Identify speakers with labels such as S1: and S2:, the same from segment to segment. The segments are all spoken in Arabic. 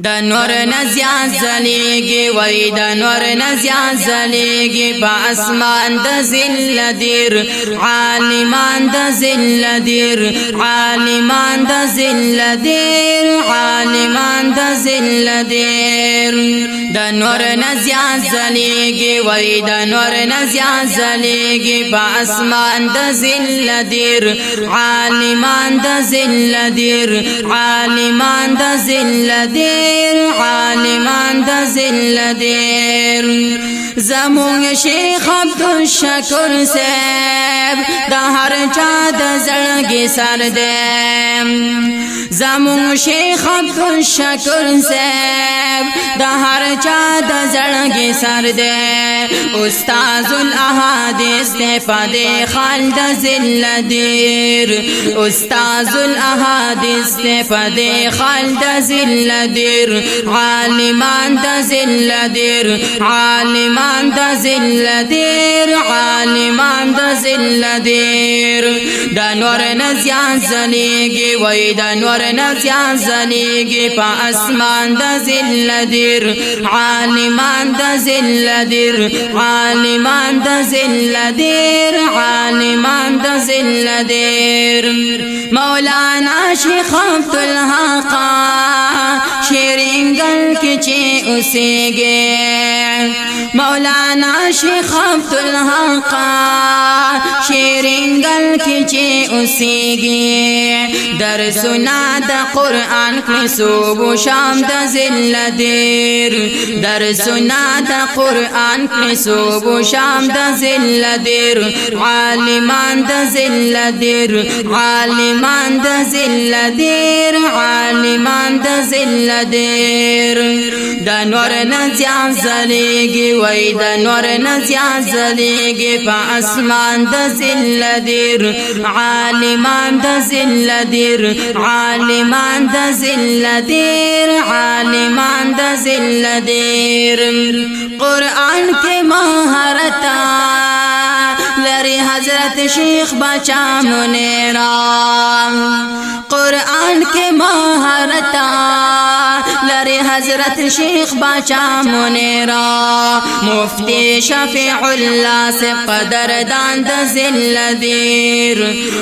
S1: د نور نزیان زلیگی وی د نور نزیان زلیگی په اسمان د ذل دیر عالمان د ذل دیر عالمان د ذل دیر عالمان د ذل دیر. د نور نزیان زلیگی وی د نور نزیان زلیگی په اسمان د ذل دیر عالمان د ذل دیر عالمان د ذل دیر. دیر عالمان د ذل دیر زمون شیخ عبد الشکر صاحب د هر چا د زړګي سر دې زمون شیخ عبد الشکر صاحب د هر چا د زړګي سر دې استاد الاحاديث ته پدې خال د ذل دیر. استاد الاحاديث ته پدې خال د ذل دیر. عالمان د ذل دیر. عالمان د ذل دیر. عالمان د ذل دیر. د نور نزیان زلیږي وای د نور نزیان زلیږي په اسمان د ذل دیر عالمان د ذل دیر عالمان د ذل دیر عالمان د ذل دیر مولانا شیخ عبد الحق شیرینگل کچے اسے اسیگے مولانا شیخ عبد الحق. شیرینگل کی چی اسیگے در سنا د قرآن کلی صوب و شام د ذل دیر در سنا د قرآن کلی صوب و شام د ذل دیر عالمان د ذل دیر عالمان د ذل دیر عالمان د ذل دیر د نور نزیان زلیږي وای د نور نزیان زلیږي په اسمان د ذل دیر عالمان د ذل دیر عالمان د ذل دیر عالمان د ذل دیر قران کې مهارت لري حضرت شیخ بچا منیرا. قرآن کې مهارت لري حضرت شیخ باچا منیرا مفتی شفیع الله سے قدر دان د ذل دیر۔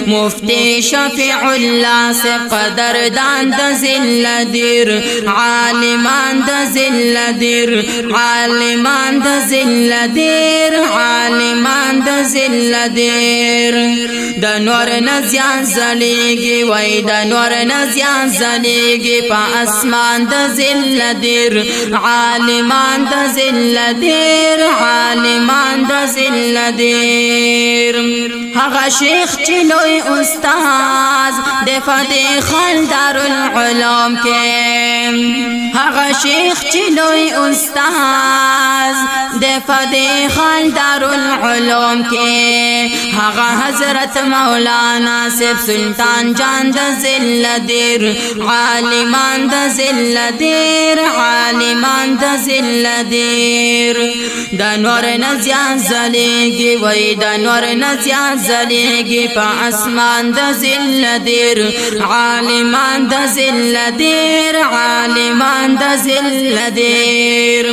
S1: مفتی شفیع الله سے قدر دان د ذل دیر۔ عالمان د ذل دیر۔ عالمان د ذل دیر۔ عالمان د ذل دیر۔ د نور نزیان زلیږي وای د نور نزیان زلیږي په اسمان د ذل دیر عالمان د ذل دیر عالمان د ذل دیر. هغه شیخ چې لوی استاد د فتح خل دارالعلوم کې. هغه شیخ چې لوی استاد د فتح خل دارالعلوم کې. هغه حضرت مولانا سیف سلطان جان د ذل دیر عالمان د ذل دیر عالمان د ذل دیر. د نور نزیان زلیږي وای د نور نزیان زلیږي په اسمان د ذل دیر. عالمان د ذل دیر عالمان د ذل دیر.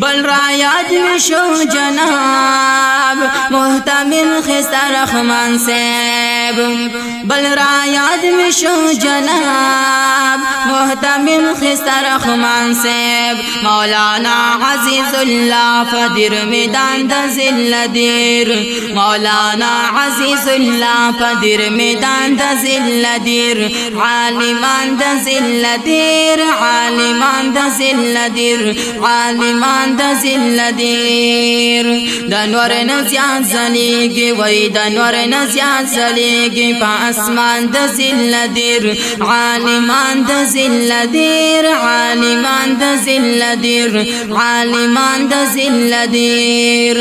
S1: بل را یاد ختم شو جناب محتمل خستہ رحمان سے۔ غیب بل را یاد می جناب، محتمل خستر خمان سیب مولانا عزیز اللہ فدر میدان دا زل دیر، مولانا عزیز اللہ فدر میدان دا زل دیر، عالمان دا زل دیر، عالمان دا زل دیر، عالمان دا زل دیر۔ دنور نزیان زلیگی، وی دنور نزیان زلیگی۔ په اسمان د ذل دیر عالمان د ذل دیر عالمان د ذل دیر عالمان د ذل دیر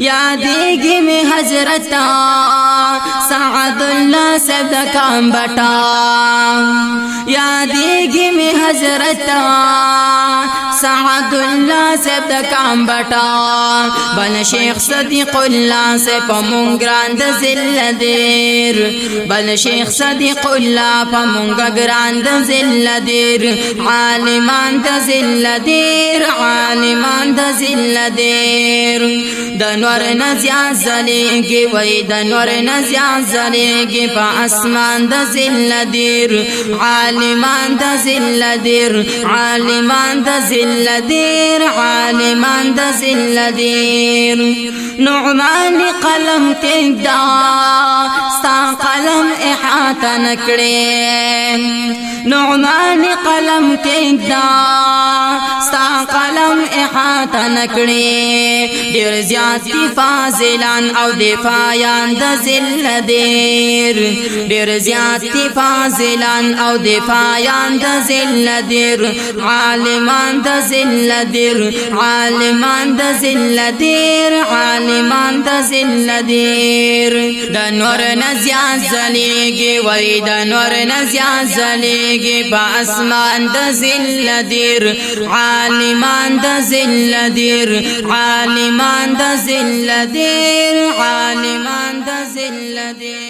S1: یادېږي می حضرت سعد الله سب کام بٹا۔ بټا یادېږي می حضرت سعد اللہ سے تکام بٹا۔ بن شیخ صدیق اللہ سے پمونگران د زل دیر۔ بن شیخ صدیق اللہ پمونگا گران د زل دیر۔ عالمان دا زل دیر عالمان دا زل دیر۔ دنور نزیا زلے گی وی دنور نزیا زلے گی پا اسمان دا زل دیر۔ عالمان دا زل دیر عالمان دا زل زل دیر نعمان قلم تدا ستا قلم احاطه نکړي نعمان قلم تدا ستا قلم احاطه نکړي ډیر زیات فاضلان أو دفاعان د ذل دیر ډیر زیات فاضلان أو دفاعان د ذل دیر عالمان د ذل دیر عالمان د ذل دیر عالمان د ذل دیر د نور نزیا زلیږي وای د نور نزیا زلیږي په اسمان د ذل دیر عالمان د ذل دیر عالمان د ذل دیر عالمان د ذل دیر